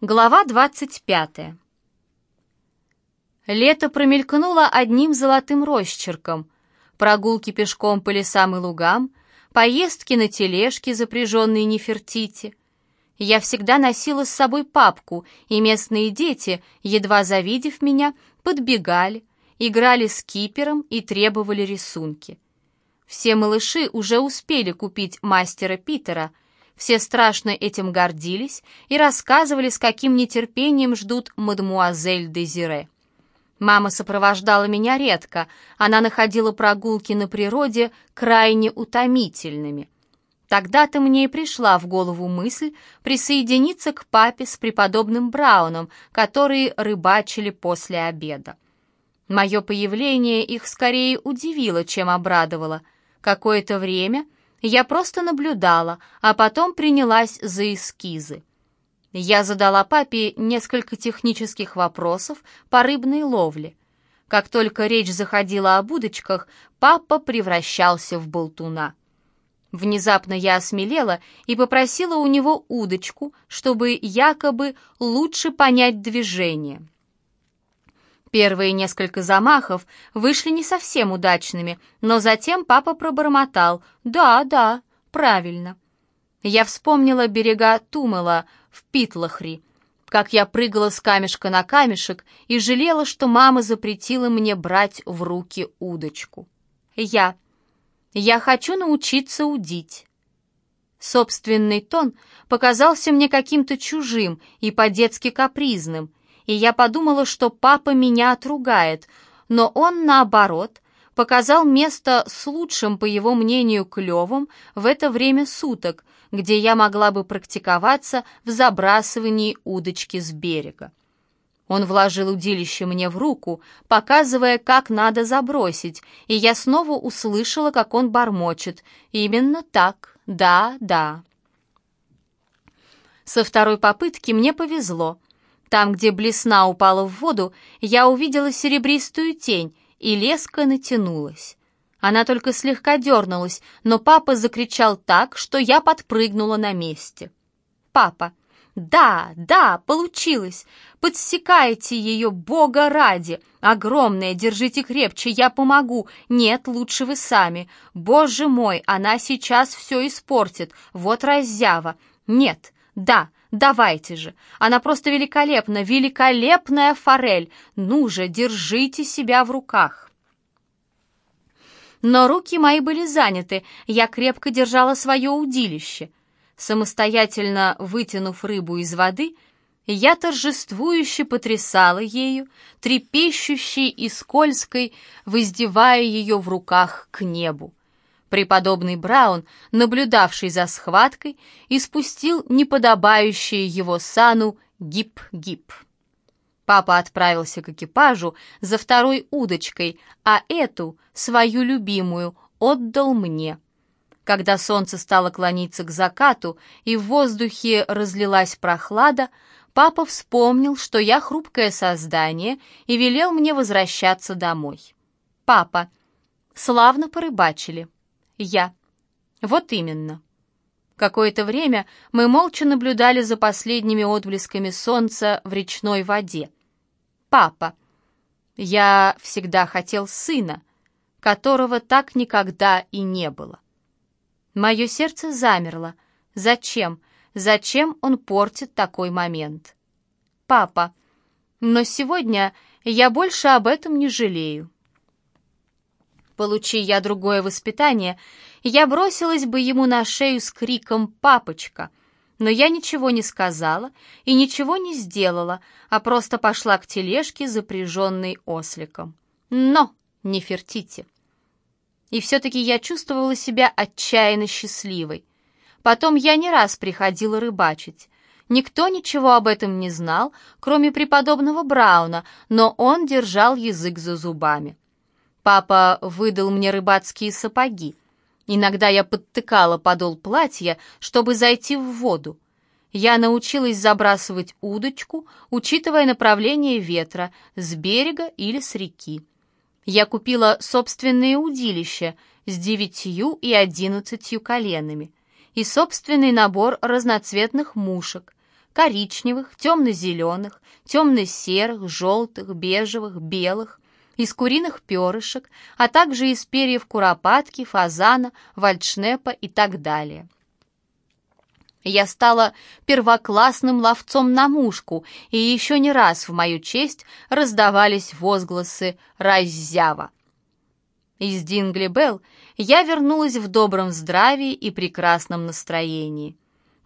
Глава 25. Лето промелькнуло одним золотым росчерком. Прогулки пешком по лесам и лугам, поездки на тележке, запряженные Нефертити. Я всегда носила с собой папку, и местные дети, едва завидев меня, подбегали, играли с кипером и требовали рисунки. Все малыши уже успели купить мастера Питера — все страшно этим гордились и рассказывали, с каким нетерпением ждут мадмуазель Дезире. Мама сопровождала меня редко, она находила прогулки на природе крайне утомительными. Тогда-то мне и пришла в голову мысль присоединиться к папе с преподобным Брауном, которые рыбачили после обеда. Мое появление их скорее удивило, чем обрадовало. Какое-то время — я просто наблюдала, а потом принялась за эскизы. Я задала папе несколько технических вопросов по рыбной ловле. Как только речь заходила об удочках, папа превращался в болтуна. Внезапно я осмелела и попросила у него удочку, чтобы якобы лучше понять движение. Первые несколько замахов вышли не совсем удачными, но затем папа пробормотал «Да, да, правильно». Я вспомнила берега Тумела в Питлахри, как я прыгала с камешка на камешек и жалела, что мама запретила мне брать в руки удочку. Я. Я хочу научиться удить. Собственный тон показался мне каким-то чужим и по-детски капризным, и я подумала, что папа меня отругает, но он, наоборот, показал место с лучшим, по его мнению, клевом в это время суток, где я могла бы практиковаться в забрасывании удочки с берега. Он вложил удилище мне в руку, показывая, как надо забросить, и я снова услышала, как он бормочет. Именно так, да, да. Со второй попытки мне повезло. Там, где блесна упала в воду, я увидела серебристую тень, и леска натянулась. Она только слегка дернулась, но папа закричал так, что я подпрыгнула на месте. «Папа! Да, да, получилось! Подсекайте ее, Бога ради! Огромная, держите крепче, я помогу! Нет, лучше вы сами! Боже мой, она сейчас все испортит! Вот раззява! Нет, да, Давайте же! Она просто великолепна, великолепная форель! Ну же, держите себя в руках!» Но руки мои были заняты, я крепко держала свое удилище. Самостоятельно вытянув рыбу из воды, я торжествующе потрясала ею, трепещущей и скользкой, воздевая ее в руках к небу. Преподобный Браун, наблюдавший за схваткой, испустил неподобающее его сану гип-гип. Папа отправился к экипажу за второй удочкой, а эту, свою любимую, отдал мне. Когда солнце стало клониться к закату и в воздухе разлилась прохлада, папа вспомнил, что я хрупкое создание и велел мне возвращаться домой. «Папа, славно порыбачили». Я. Вот именно. Какое-то время мы молча наблюдали за последними отблесками солнца в речной воде. Папа. Я всегда хотел сына, которого так никогда и не было. Мое сердце замерло. Зачем? Зачем он портит такой момент? Папа. Но сегодня я больше об этом не жалею. Получи я другое воспитание, я бросилась бы ему на шею с криком «Папочка!», но я ничего не сказала и ничего не сделала, а просто пошла к тележке, запряженной осликом. Но не фертите. И все-таки я чувствовала себя отчаянно счастливой. Потом я не раз приходила рыбачить. Никто ничего об этом не знал, кроме преподобного Брауна, но он держал язык за зубами. Папа выдал мне рыбацкие сапоги. Иногда я подтыкала подол платья, чтобы зайти в воду. Я научилась забрасывать удочку, учитывая направление ветра, с берега или с реки. Я купила собственные удилища с девятью и одиннадцатью коленами и собственный набор разноцветных мушек. коричневых, темно-зеленых, темно-серых, желтых, бежевых, белых, из куриных перышек, а также из перьев куропатки, фазана, вальдшнепа и так далее. Я стала первоклассным ловцом на мушку, и еще не раз в мою честь раздавались возгласы «Раззява». Из Дингли-Белл я вернулась в добром здравии и прекрасном настроении.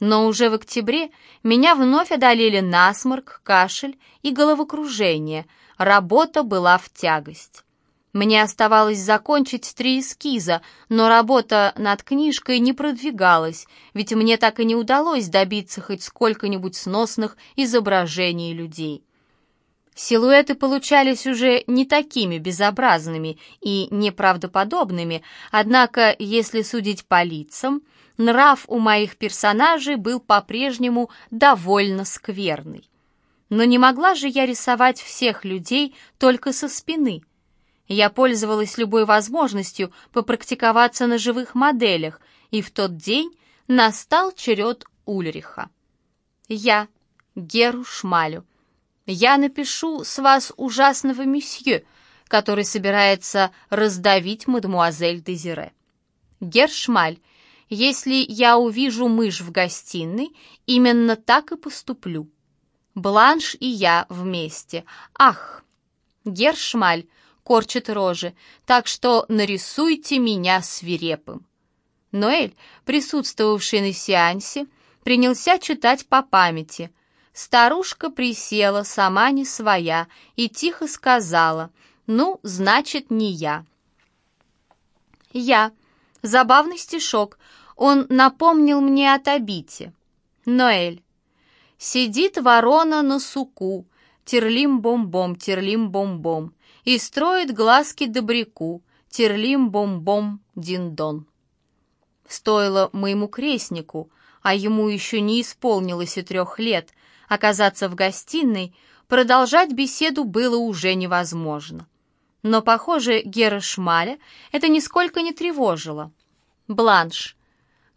Но уже в октябре меня вновь одолели насморк, кашель и головокружение. Работа была в тягость. Мне оставалось закончить три эскиза, но работа над книжкой не продвигалась, ведь мне так и не удалось добиться хоть сколько-нибудь сносных изображений людей. Силуэты получались уже не такими безобразными и неправдоподобными, однако, если судить по лицам, нрав у моих персонажей был по-прежнему довольно скверный. Но не могла же я рисовать всех людей только со спины — я пользовалась любой возможностью попрактиковаться на живых моделях, и в тот день настал черед Ульриха. Я, Геру Шмалю, я напишу с вас ужасного месье, который собирается раздавить мадемуазель Дезире. Гершмаль, если я увижу мышь в гостиной, именно так и поступлю. Бланш и я вместе. Ах! Гершмаль, корчит рожи, так что нарисуйте меня свирепым. Ноэль, присутствовавший на сеансе, принялся читать по памяти. Старушка присела, сама не своя, и тихо сказала, «Ну, значит, не я». «Я». Забавный стишок. Он напомнил мне о Табите. Ноэль. Сидит ворона на суку, терлим-бом-бом, терлим-бом-бом и строит глазки добряку, терлим-бом-бом, дин-дон. Стоило моему крестнику, а ему еще не исполнилось и трех лет, оказаться в гостиной, продолжать беседу было уже невозможно. Но, похоже, Гера Шмаля это нисколько не тревожило. Бланш.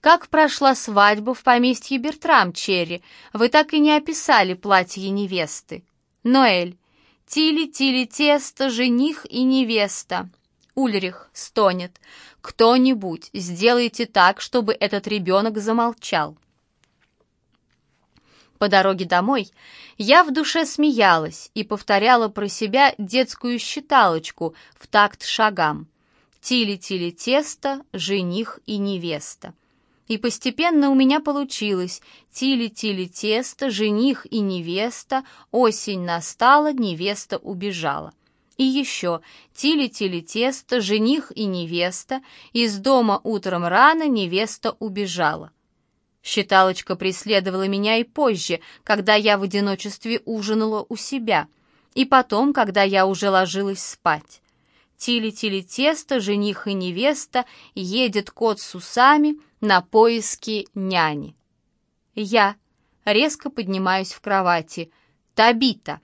Как прошла свадьба в поместье Бертрам, Черри? Вы так и не описали платье невесты. Ноэль. Тили-тили тесто, жених и невеста. Ульрих стонет. Кто-нибудь, сделайте так, чтобы этот ребенок замолчал. По дороге домой я в душе смеялась и повторяла про себя детскую считалочку в такт шагам. Тили-тили тесто, жених и невеста. И постепенно у меня получилось тили-тили тесто, жених и невеста, осень настала, невеста убежала. И еще тили-тили тесто, жених и невеста, из дома утром рано невеста убежала. Считалочка преследовала меня и позже, когда я в одиночестве ужинала у себя, и потом, когда я уже ложилась спать. Тили-тили тесто, жених и невеста, едет кот с усами на поиски няни. Я резко поднимаюсь в кровати. Табита.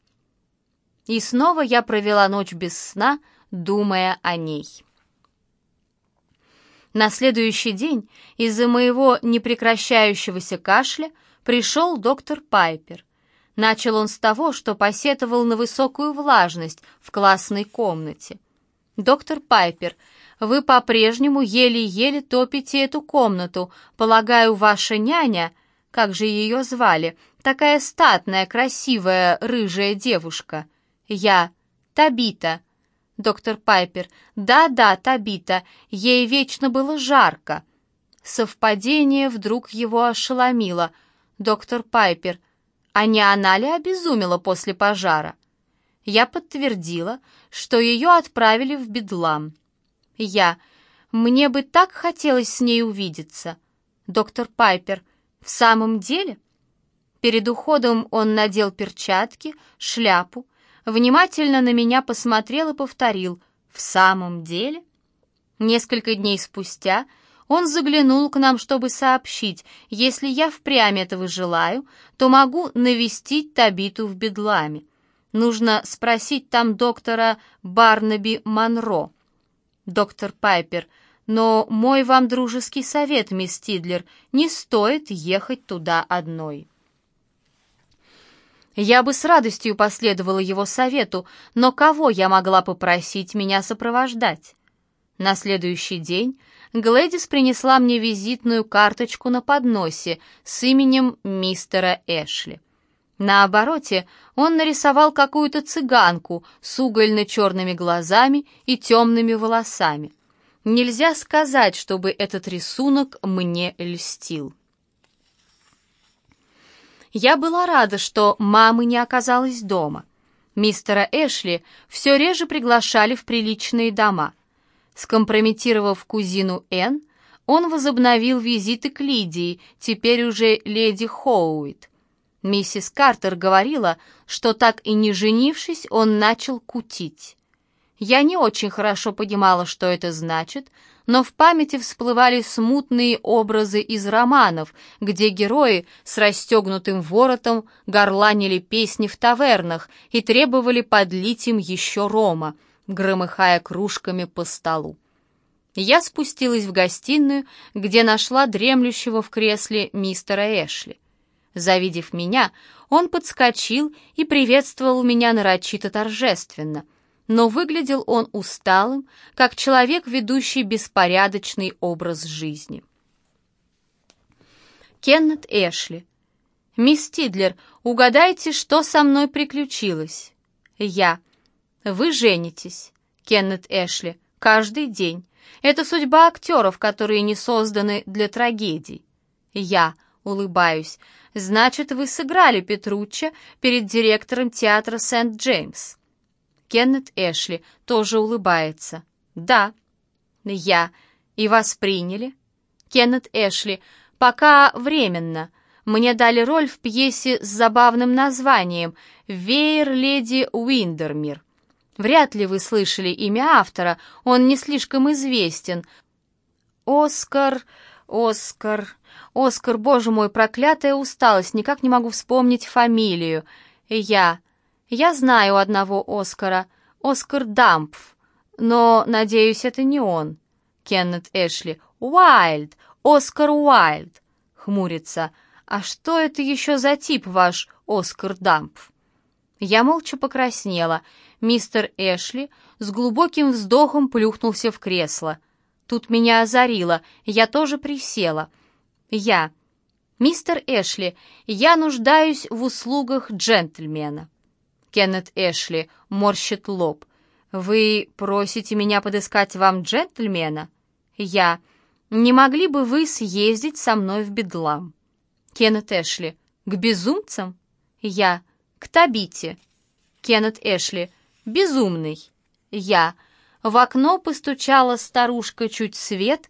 И снова я провела ночь без сна, думая о ней. На следующий день из-за моего непрекращающегося кашля пришел доктор Пайпер. Начал он с того, что посетовал на высокую влажность в классной комнате. «Доктор Пайпер, вы по-прежнему еле-еле топите эту комнату. Полагаю, ваша няня, как же ее звали, такая статная, красивая, рыжая девушка?» «Я. Табита». «Доктор Пайпер, да-да, Табита, ей вечно было жарко». Совпадение вдруг его ошеломило. «Доктор Пайпер, а не она ли обезумела после пожара?» Я подтвердила, что ее отправили в Бедлам. Я. Мне бы так хотелось с ней увидеться. Доктор Пайпер. В самом деле? Перед уходом он надел перчатки, шляпу, внимательно на меня посмотрел и повторил «В самом деле?». Несколько дней спустя он заглянул к нам, чтобы сообщить, если я впрямь этого желаю, то могу навестить Табиту в Бедламе. Нужно спросить там доктора Барнаби Монро. Доктор Пайпер, но мой вам дружеский совет, мисс Тидлер, не стоит ехать туда одной. Я бы с радостью последовала его совету, но кого я могла попросить меня сопровождать? На следующий день Глэдис принесла мне визитную карточку на подносе с именем мистера Эшли. На обороте он нарисовал какую-то цыганку с угольно-черными глазами и темными волосами. Нельзя сказать, чтобы этот рисунок мне льстил. Я была рада, что мамы не оказалось дома. Мистера Эшли все реже приглашали в приличные дома. Скомпрометировав кузину Энн, он возобновил визиты к Лидии, теперь уже леди Хоуит. Миссис Картер говорила, что так и не женившись, он начал кутить. Я не очень хорошо понимала, что это значит, но в памяти всплывали смутные образы из романов, где герои с расстегнутым воротом горланили песни в тавернах и требовали подлить им еще рома, громыхая кружками по столу. Я спустилась в гостиную, где нашла дремлющего в кресле мистера Эшли. Завидев меня, он подскочил и приветствовал меня нарочито торжественно — но выглядел он усталым, как человек, ведущий беспорядочный образ жизни. Кеннет Эшли. «Мисс Тидлер, угадайте, что со мной приключилось?» «Я». «Вы женитесь». Кеннет Эшли. «Каждый день. Это судьба актеров, которые не созданы для трагедий». «Я». Улыбаюсь. «Значит, вы сыграли Петручча перед директором театра Сент-Джеймс». Кеннет Эшли тоже улыбается. «Да». «Я. И вас приняли?» Кеннет Эшли. «Пока временно. Мне дали роль в пьесе с забавным названием «Веер леди Уиндермир». Вряд ли вы слышали имя автора, он не слишком известен. Оскар... Оскар... Оскар, боже мой, проклятая усталость, никак не могу вспомнить фамилию. Я... Я знаю одного Оскара, Оскар Дампф, но, надеюсь, это не он. Кеннет Эшли. Уайльд, Оскар Уайльд. Хмурится. А что это еще за тип ваш Оскар Дампф? Я молча покраснела. Мистер Эшли с глубоким вздохом плюхнулся в кресло. Тут меня озарило, я тоже присела. Я. «Мистер Эшли, я нуждаюсь в услугах джентльмена». Кеннет Эшли морщит лоб. «Вы просите меня подыскать вам джентльмена?» «Я. Не могли бы вы съездить со мной в Бедлам?» Кеннет Эшли. «К безумцам?» «Я. К Табите». Кеннет Эшли. «Безумный». «Я». В окно постучала старушка чуть свет,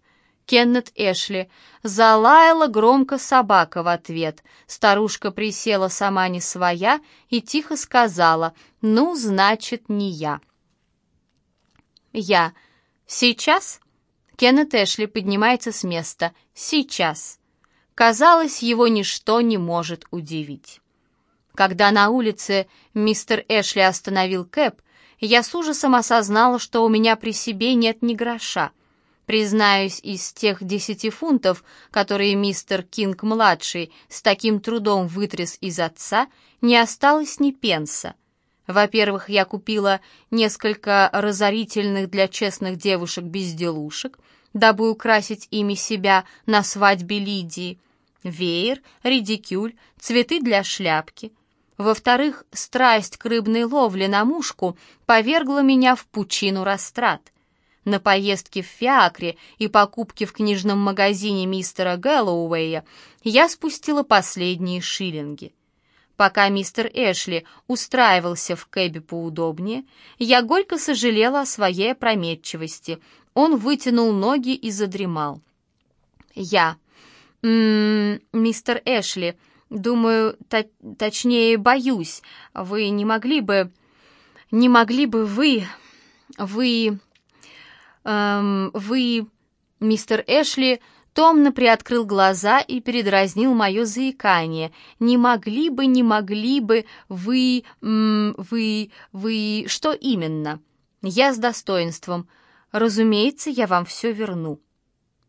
Кеннет Эшли. Залаяла громко собака в ответ. Старушка присела сама не своя и тихо сказала «Ну, значит, не я». Я. «Сейчас?» Кеннет Эшли поднимается с места. «Сейчас». Казалось, его ничто не может удивить. Когда на улице мистер Эшли остановил Кэп, я с ужасом осознала, что у меня при себе нет ни гроша — Признаюсь, из тех десяти фунтов, которые мистер Кинг-младший с таким трудом вытряс из отца, не осталось ни пенса. Во-первых, я купила несколько разорительных для честных девушек безделушек, дабы украсить ими себя на свадьбе Лидии, веер, редикюль, цветы для шляпки. Во-вторых, страсть к рыбной ловле на мушку повергла меня в пучину растрат — на поездки в Фиакре и покупки в книжном магазине мистера Гэллоуэя я спустила последние шиллинги. Пока мистер Эшли устраивался в кэбе поудобнее, я горько сожалела о своей опрометчивости. Он вытянул ноги и задремал. Я. «М «М-м, -м, мистер Эшли, думаю, точнее, боюсь, вы не могли бы... Не могли бы вы... Вы... «Эм, вы...» Мистер Эшли томно приоткрыл глаза и передразнил мое заикание. «Не могли бы, не могли бы, вы... вы... вы... что именно?» «Я с достоинством. Разумеется, я вам все верну».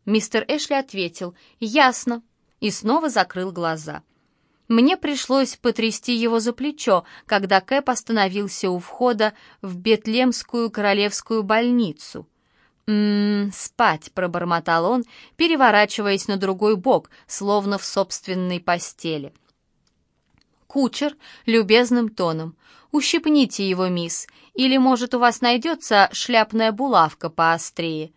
Мистер Эшли ответил «Ясно» и снова закрыл глаза. Мне пришлось потрясти его за плечо, когда Кэп остановился у входа в Бетлемскую королевскую больницу. «М-м, спать», — пробормотал он, переворачиваясь на другой бок, словно в собственной постели. Кучер любезным тоном. «Ущипните его, мисс, или, может, у вас найдется шляпная булавка поострее».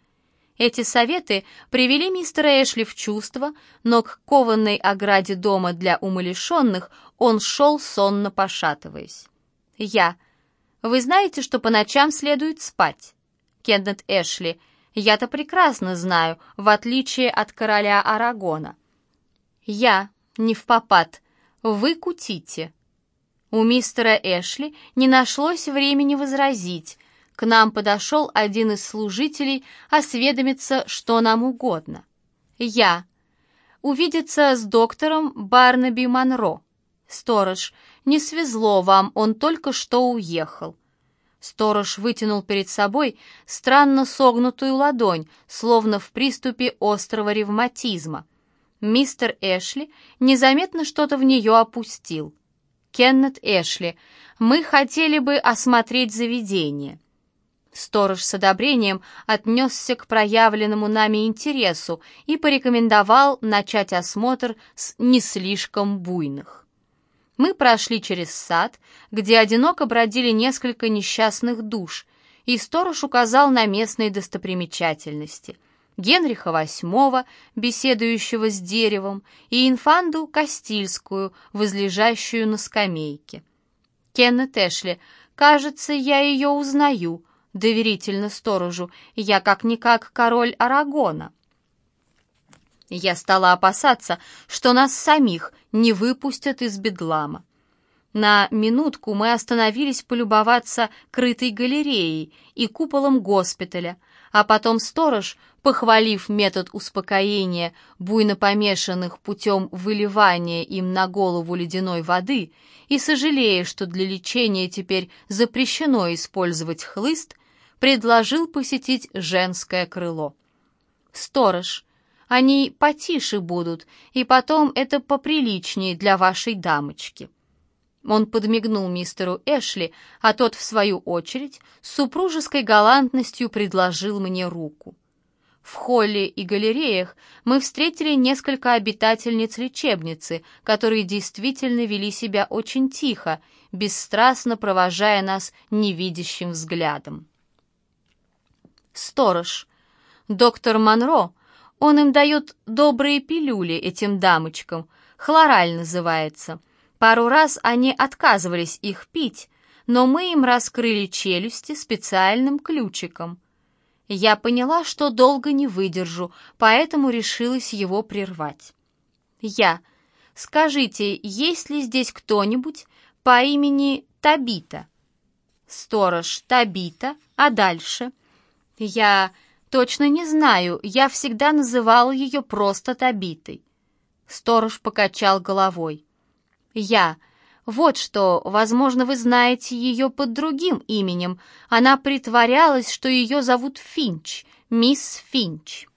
Эти советы привели мистера Эшли в чувство, но к кованной ограде дома для умалишенных он шел сонно пошатываясь. «Я. Вы знаете, что по ночам следует спать?» Кеннет Эшли. «Я-то прекрасно знаю, в отличие от короля Арагона». «Я. Не в попад. Вы кутите». У мистера Эшли не нашлось времени возразить, к нам подошел один из служителей осведомиться, что нам угодно. Я. Увидеться с доктором Барнаби Монро. Сторож. Не свезло вам, он только что уехал. Сторож вытянул перед собой странно согнутую ладонь, словно в приступе острого ревматизма. Мистер Эшли незаметно что-то в нее опустил. Кеннет Эшли, мы хотели бы осмотреть заведение. Сторож с одобрением отнесся к проявленному нами интересу и порекомендовал начать осмотр с не слишком буйных. Мы прошли через сад, где одиноко бродили несколько несчастных душ, и сторож указал на местные достопримечательности. Генриха VIII, беседующего с деревом, и инфанду Кастильскую, возлежащую на скамейке. Кеннет Эшли, кажется, я ее узнаю, доверительно сторожу, я как-никак король Арагона. Я стала опасаться, что нас самих не выпустят из бедлама. На минутку мы остановились полюбоваться крытой галереей и куполом госпиталя, а потом сторож, похвалив метод успокоения буйно помешанных путем выливания им на голову ледяной воды и сожалея, что для лечения теперь запрещено использовать хлыст, предложил посетить женское крыло. «Сторож, они потише будут, и потом это поприличнее для вашей дамочки». Он подмигнул мистеру Эшли, а тот, в свою очередь, с супружеской галантностью предложил мне руку. В холле и галереях мы встретили несколько обитательниц лечебницы, которые действительно вели себя очень тихо, бесстрастно провожая нас невидящим взглядом сторож. Доктор Монро, он им дает добрые пилюли этим дамочкам, хлораль называется. Пару раз они отказывались их пить, но мы им раскрыли челюсти специальным ключиком. Я поняла, что долго не выдержу, поэтому решилась его прервать. Я. Скажите, есть ли здесь кто-нибудь по имени Табита? Сторож Табита, а дальше — «Я точно не знаю, я всегда называла ее просто Табитой». Сторож покачал головой. «Я. Вот что, возможно, вы знаете ее под другим именем. Она притворялась, что ее зовут Финч, мисс Финч».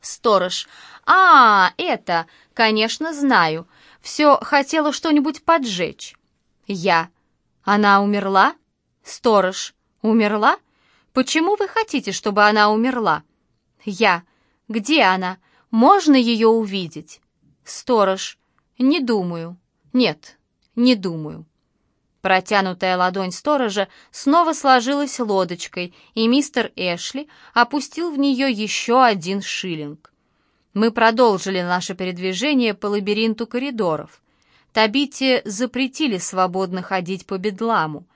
Сторож. «А, это, конечно, знаю. Все хотела что-нибудь поджечь». Я. «Она умерла?» Сторож. «Умерла?» Почему вы хотите, чтобы она умерла? Я. Где она? Можно ее увидеть? Сторож. Не думаю. Нет, не думаю. Протянутая ладонь сторожа снова сложилась лодочкой, и мистер Эшли опустил в нее еще один шиллинг. Мы продолжили наше передвижение по лабиринту коридоров. Табите запретили свободно ходить по бедламу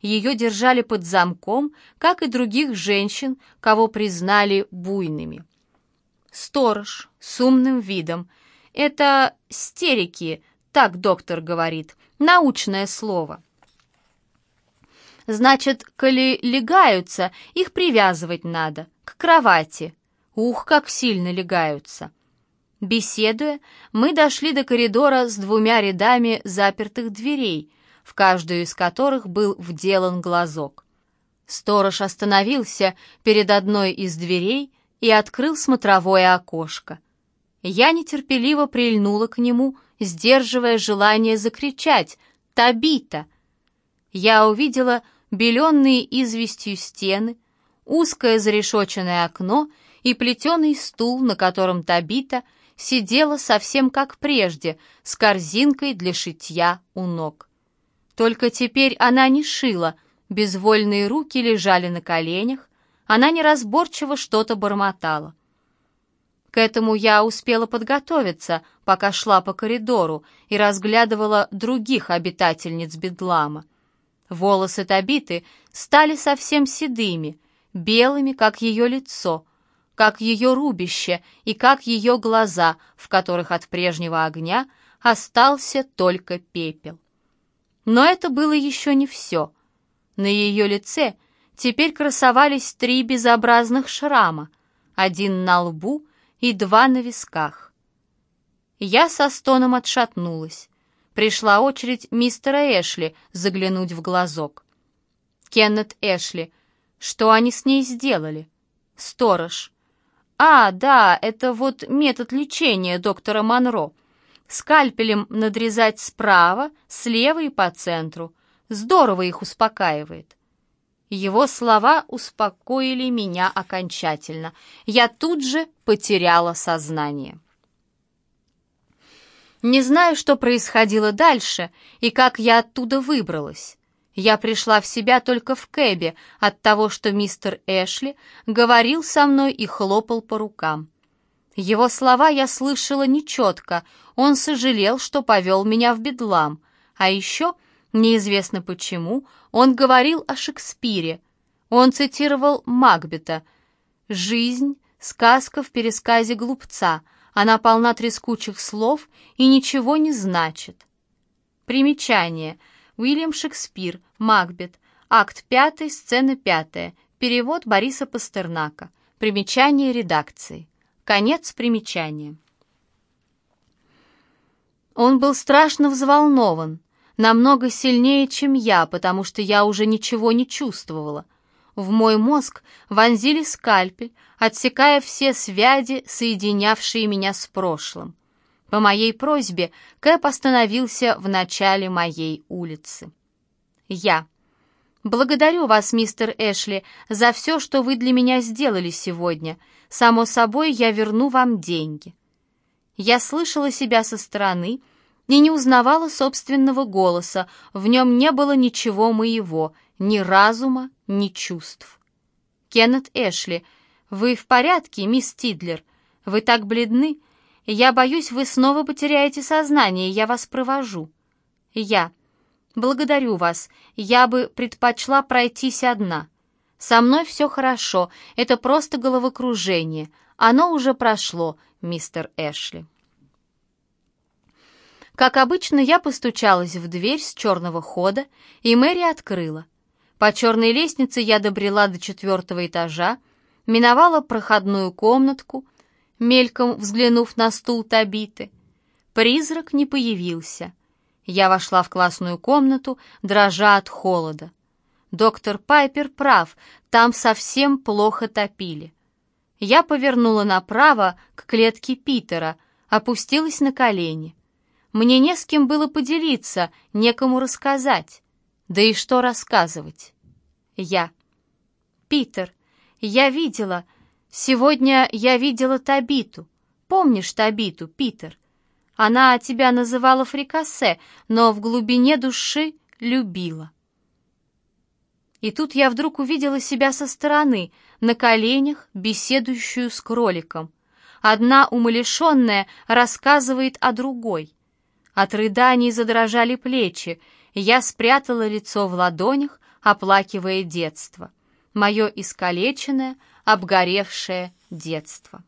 ее держали под замком, как и других женщин, кого признали буйными. Сторож с умным видом. Это стерики, так доктор говорит, научное слово. Значит, коли легаются, их привязывать надо, к кровати. Ух, как сильно легаются. Беседуя, мы дошли до коридора с двумя рядами запертых дверей — каждую из которых был вделан глазок. Сторож остановился перед одной из дверей и открыл смотровое окошко. Я нетерпеливо прильнула к нему сдерживая желание закричать «Табита!». Я увидела беленные известью стены, узкое зарешоченное окно и плетеный стул, на котором Табита сидела совсем как прежде, с корзинкой для шитья у ног. Только теперь она не шила, безвольные руки лежали на коленях, она неразборчиво что-то бормотала. К этому я успела подготовиться, пока шла по коридору и разглядывала других обитательниц Бедлама. Волосы Табиты стали совсем седыми, белыми, как ее лицо, как ее рубище и как ее глаза, в которых от прежнего огня остался только пепел. Но это было еще не все. На ее лице теперь красовались три безобразных шрама, один на лбу и два на висках. Я со стоном отшатнулась. Пришла очередь мистера Эшли заглянуть в глазок. Кеннет Эшли. Что они с ней сделали? Сторож. А, да, это вот метод лечения доктора Монро. Скальпелем надрезать справа, слева и по центру. Здорово их успокаивает. Его слова успокоили меня окончательно. Я тут же потеряла сознание. Не знаю, что происходило дальше и как я оттуда выбралась. Я пришла в себя только в кэбе от того, что мистер Эшли говорил со мной и хлопал по рукам. Его слова я слышала нечетко, он сожалел, что повел меня в бедлам, а еще Неизвестно почему, он говорил о Шекспире. Он цитировал Макбета. «Жизнь — сказка в пересказе глупца. Она полна трескучих слов и ничего не значит». Примечание. Уильям Шекспир, Макбет. Акт 5, сцена 5. Перевод Бориса Пастернака. Примечание редакции. Конец примечания. Он был страшно взволнован намного сильнее, чем я, потому что я уже ничего не чувствовала. В мой мозг вонзили скальпель, отсекая все связи, соединявшие меня с прошлым. По моей просьбе Кэп остановился в начале моей улицы. Я. «Благодарю вас, мистер Эшли, за все, что вы для меня сделали сегодня. Само собой, я верну вам деньги». Я слышала себя со стороны, и не узнавала собственного голоса, в нем не было ничего моего, ни разума, ни чувств. «Кеннет Эшли, вы в порядке, мисс Тидлер? Вы так бледны? Я боюсь, вы снова потеряете сознание, я вас провожу». «Я. Благодарю вас, я бы предпочла пройтись одна. Со мной все хорошо, это просто головокружение, оно уже прошло, мистер Эшли». Как обычно, я постучалась в дверь с черного хода, и Мэри открыла. По черной лестнице я добрела до четвертого этажа, миновала проходную комнатку, мельком взглянув на стул Табиты. Призрак не появился. Я вошла в классную комнату, дрожа от холода. Доктор Пайпер прав, там совсем плохо топили. Я повернула направо к клетке Питера, опустилась на колени. Мне не с кем было поделиться, некому рассказать. Да и что рассказывать? Я. Питер, я видела, сегодня я видела Табиту. Помнишь Табиту, Питер? Она тебя называла фрикасе, но в глубине души любила. И тут я вдруг увидела себя со стороны, на коленях, беседующую с кроликом. Одна умалишенная рассказывает о другой. От рыданий задрожали плечи, я спрятала лицо в ладонях, оплакивая детство. Мое искалеченное, обгоревшее детство.